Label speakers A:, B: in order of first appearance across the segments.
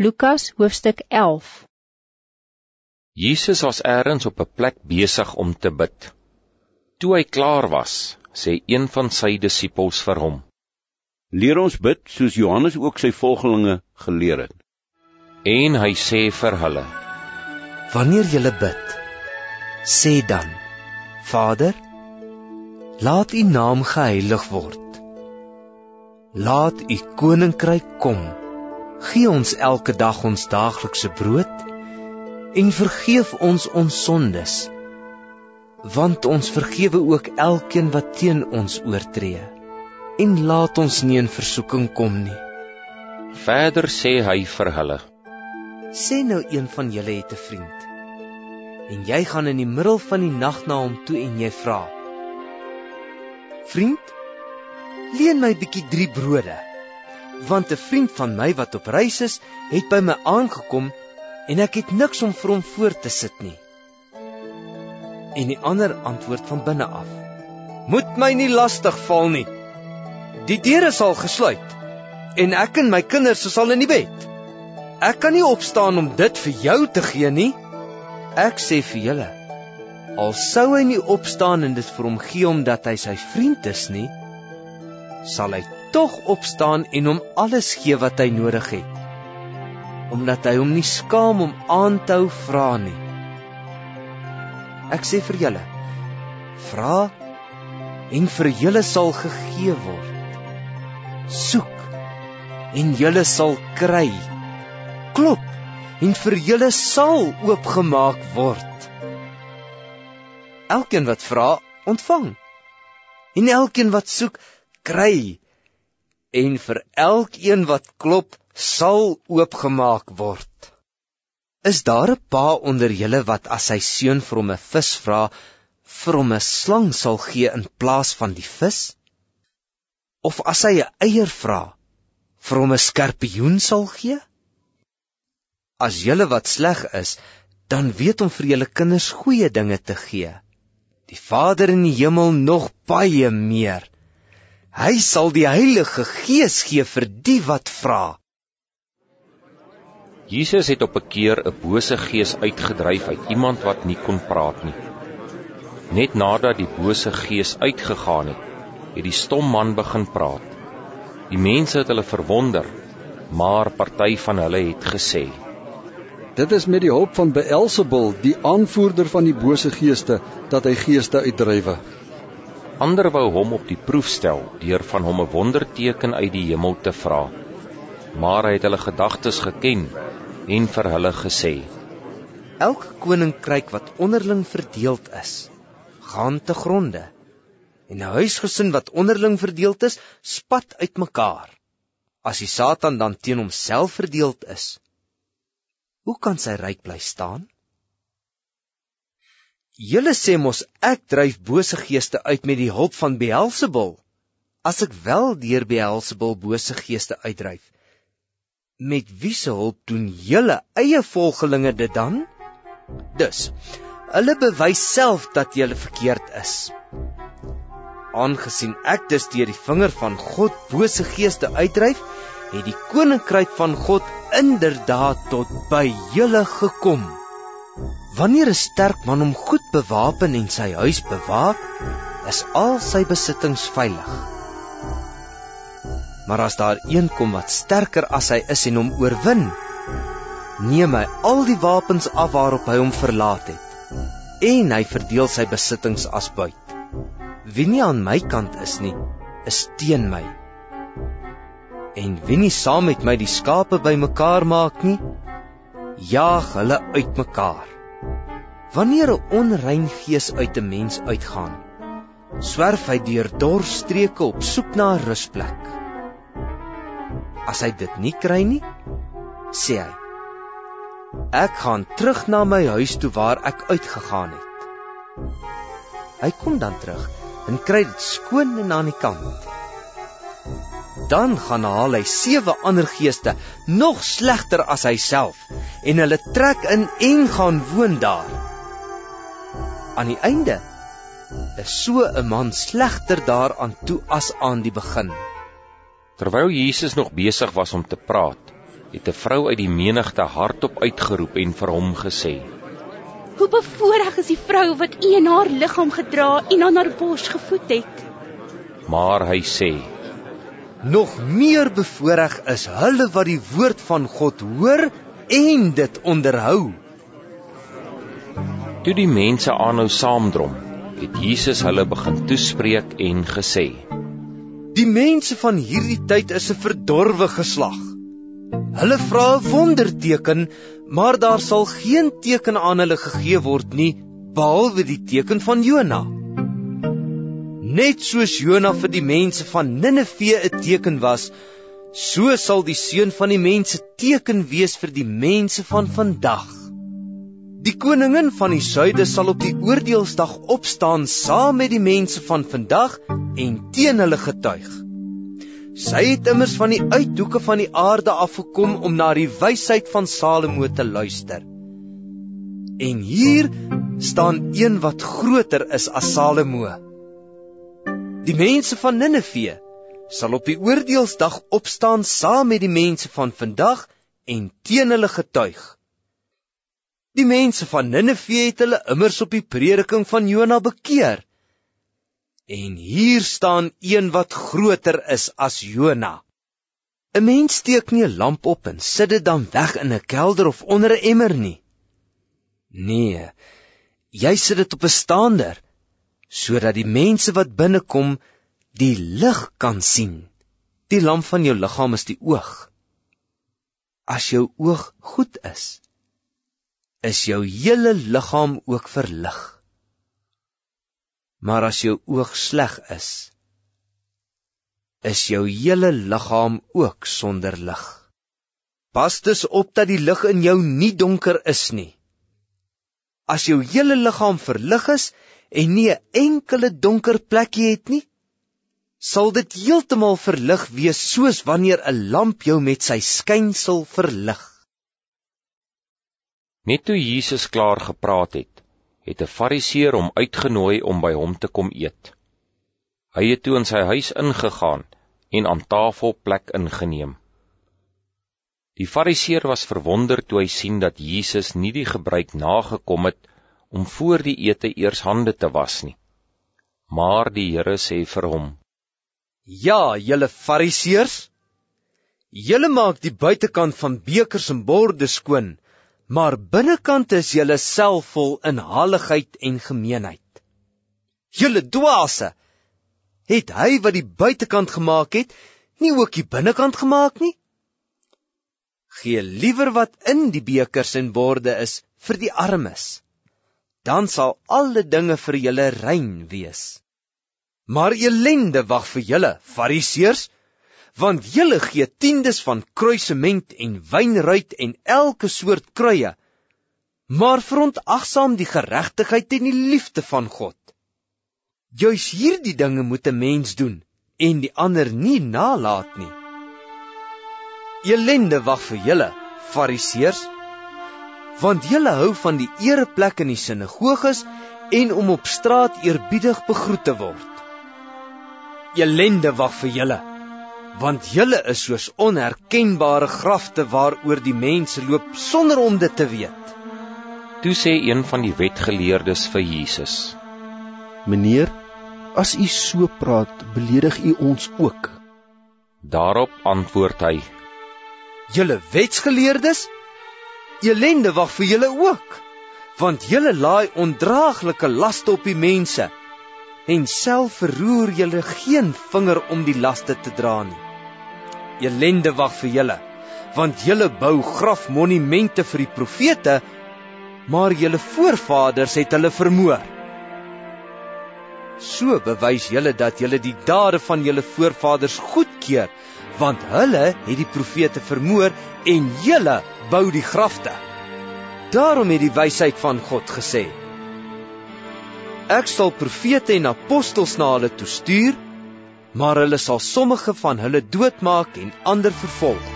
A: Lukas hoofstuk 11
B: Jesus was ergens op 'n plek besig om te bid. Toe hy klaar was, sê een van sy disippels vir hom:
C: Leer ons bid soos Johannes ook sy volgelinge geleer het.
B: En hy sê vir hulle:
D: Wanneer jy bid, sê dan: Vader, laat U naam geheilig word. Laat U koninkryk kom. Gee ons elke dag ons daaglikse brood en vergeef ons ons sondes want ons vergewe ook elkeen wat teen ons oortree en laat ons nie in versoeking kom nie.
B: Verder sê hy vir hulle:
D: Sê nou een van julle het 'n vriend en jy gaan in die middel van die nag na hom toe en jy vra: Vriend, leen my bietjie 3 brode want 'n vriend van my wat op reis is, het by my aangekom en ek het niks om vir hom voor te sit nie. En die ander antwoord van binne af: Moet my nie lastig val nie. Die deure sal gesluit en ek en my kinders sal in die bed. Ek kan nie opstaan om dit vir jou te gee nie. Ek sê vir julle, al sou hy nie opstaan en dit vir hom gee omdat hy sy vriend is nie, sal hy tog opstaan en hom alles gee wat hy nodig het. Omdat hy hom nie skaam om aan te hou vra nie. Ek sê vir julle, vra en vir julle sal gegee word. Soek en julle sal kry. Klop en vir julle sal oopgemaak word. Elkeen wat vra, ontvang. En elkeen wat soek, kry en vir elkeen wat klop sal oopgemaak word. Is daar 'n pa onder julle wat as sy seun vir hom 'n vis vra, vir hom 'n slang sal gee in plaas van die vis? Of as hy 'n eier vra, vir hom 'n skorpioen sal gee? As julle wat sleg is, dan weet om vir julle kinders goeie dinge te gee. Die Vader in die hemel nog baie meer. Hy sal die Heilige Gees gee vir die wat vra.
B: Jesus het op 'n keer 'n bose gees uitgedryf uit iemand wat nie kon praat nie. Net nadat die bose gees uitgegaan het, het die stom man begin praat. Die mense het hulle verwonder, maar party van hulle het gesê:
E: Dit is met die hulp van Beelzebul, die aanvoerder van die bose geeste, dat hy geeste uitdrywe.
B: Ander wou hom op die proef stel deur van hom 'n wonderteken uit die hemel te vra. Maar hy het hulle gedagtes geken en vir hulle gesê:
D: Elke koninkryk wat onderling verdeeld is, gaan te gronde. En 'n huisgesin wat onderling verdeeld is, spat uitmekaar. As die Satan dan teen homself verdeeld is, hoe kan sy ryk bly staan? Julle sê mos ek dryf bose geeste uit met die hulp van Beelzebul. As ek wel deur Beelzebul bose geeste uitdryf, met wie se hulp doen julle eie volgelinge dit dan? Dus, hulle bewys self dat julle verkeerd is. Aangesien ek dus deur die vinger van God bose geeste uitdryf, het die koninkryk van God inderdaad tot by julle gekom. Wanneer 'n sterk man hom goed bewapen en sy huis bewaak, is al sy besittings veilig. Maar as daar een kom wat sterker as hy is en hom oorwin, neem hy al die wapens af waarop hy hom verlaat het en hy verdeel sy besittings as buit. Wie nie aan my kant is nie, is teen my. En wie nie saam met my die skape bymekaar maak nie, jaag hulle uitmekaar. Wanneer 'n onrein gees uit 'n mens uitgaan, swerf hy deur dorstreke op soek na 'n rusplek. As hy dit nie kry nie, sê hy: Ek gaan terug na my huis toe waar ek uitgegaan het. Hy kom dan terug en kry dit skoon en aan die kant. Dan gaan haal hy sewe ander geeste, nog slegter as hy self, en hulle trek in en gaan woon daar aan die einde is so 'n man slegter daaraan toe as aan die begin.
B: Terwyl Jesus nog besig was om te praat, het 'n vrou uit die menigte hardop uitgeroep en vir hom gesê:
A: Hoe bevoorreg is die vrou wat u in haar liggaam gedra en aan haar bors gevoed het.
B: Maar hy sê:
D: Nog meer bevoorreg is hulle wat die woord van God hoor en dit onderhou.
B: Toe die mense aanhou saamdrom, het Jesus hulle begin toespreek en gesê:
D: Die mense van hierdie tyd is 'n verdorwe geslag. Hulle vra 'n wonderteken, maar daar sal geen teken aan hulle gegee word nie behalwe die teken van Jona. Net soos Jona vir die mense van Ninive 'n teken was, so sal die seun van die mense teken wees vir die mense van vandag. Die koningin van die suide sal op die oordeelsdag opstaan saam met die mense van vandag en teen hulle getuig. Sy het immers van die uithoeke van die aarde afgekom om na die wysheid van Salomo te luister. En hier staan een wat groter is as Salomo. Die mense van Ninive sal op die oordeelsdag opstaan saam met die mense van vandag en teen hulle getuig. Die mense van Ninive het hulle immers op die prediking van Jona bekeer. En hier staan een wat groter is as Jona. 'n Mens steek nie 'n lamp op en sit dit dan weg in 'n kelder of onder 'n emmer nie. Nee, jy sit dit op 'n staander sodat die mense wat binnekom die lig kan sien. Die lamp van jou liggaam is die oog. As jou oog goed is, is jou hele liggaam ook verlig. Maar as jou oog sleg is, is jou hele liggaam ook sonder lig. Pas dus op dat die lig in jou nie donker is nie. As jou hele liggaam verlig is en nie 'n enkele donker plekkie het nie, sal dit heeltemal verlig wees soos wanneer 'n lamp jou met sy skynsel verlig.
B: Net toe Jesus klaar gepraat het, het 'n Fariseer hom uitgenooi om by hom te kom eet. Hy het toe in sy huis ingegaan en aan tafel plek ingeneem. Die Fariseer was verwonder toe hy sien dat Jesus nie die gebruik nagekom het om voor die ete eers hande te was nie. Maar die Here sê vir hom:
D: "Ja, julle Fariseërs, julle maak die buitekant van bekers en borde skoon, maar binnekant is julle self vol inhaligheid en gemeenheid. Julle dwaase, het hy wat die buitekant gemaak het, nie ook die binnekant gemaak nie? Gee liewer wat in die bekers en borde is vir die armes. Dan sal alle dinge vir julle rein wees. Maar elende wag vir julle, Fariseërs, want julle gee tiendes van kruisement en wynruit en elke soort kruie maar verontagsaam die geregtigheid en die liefde van God. Juis hierdie dinge moet 'n mens doen en die ander nie nalat nie. Elende wag vir julle fariseërs want julle hou van die ereplek in die sinagoges en om op straat eerbiedig begroet te word. Elende wag vir julle want julle is soos onherkenbare grafte waaroor die mense loop sonder om dit te weet.
B: Toe sê een van die wetgeleerdes vir Jesus:
F: Meneer, as u so praat, beledig u ons ook.
B: Daarop antwoord hy:
D: Julle wetsgeleerdes, elende wag vir julle ook, want julle laai ondraaglike laste op die mense en self verroer julle geen vinger om die laste te dra nie. Elende wag vir julle, want julle bou grafmonumente vir die profete, maar julle voorvaders het hulle vermoor. So bewys julle dat julle die dade van julle voorvaders goedkeur, want hulle het die profete vermoor en julle bou die grafte. Daarom het die wysheid van God gesê: Ek sal profete en apostels na hulle toe stuur, maar hulle sal sommige van hulle doodmaak en ander vervolg.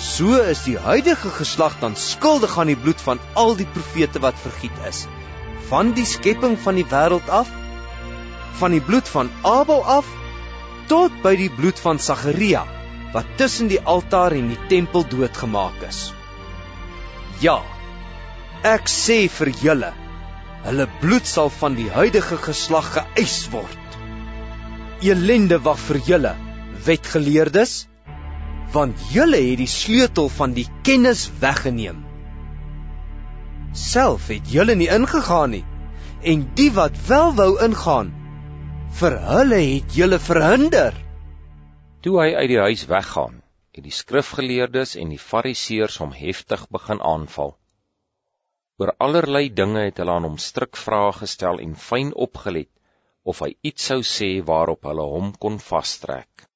D: So is die huidige geslag dan skuldig aan die bloed van al die profete wat vergiet is, van die skepping van die wêreld af, van die bloed van Abel af tot by die bloed van Sagaria, wat tussen die altaar en die tempel doodgemaak is. Ja, ek sê vir julle, hulle bloed sal van die huidige geslag geëis word. Elende wag vir julle, wetgeleerdes, want julle het die sleutel van die kennis weggeneem. Self het julle nie ingegaan nie, en die wat wel wou ingaan, vir hulle het julle verhinder.
B: Toe hy uit die huis weggaan, het die skrifgeleerdes en die fariseërs hom heftig begin aanval. Oor allerlei dinge het hulle aan hom strikvrae gestel en fyn opgelet of hy iets sou sê waarop hulle hom kon vastrek.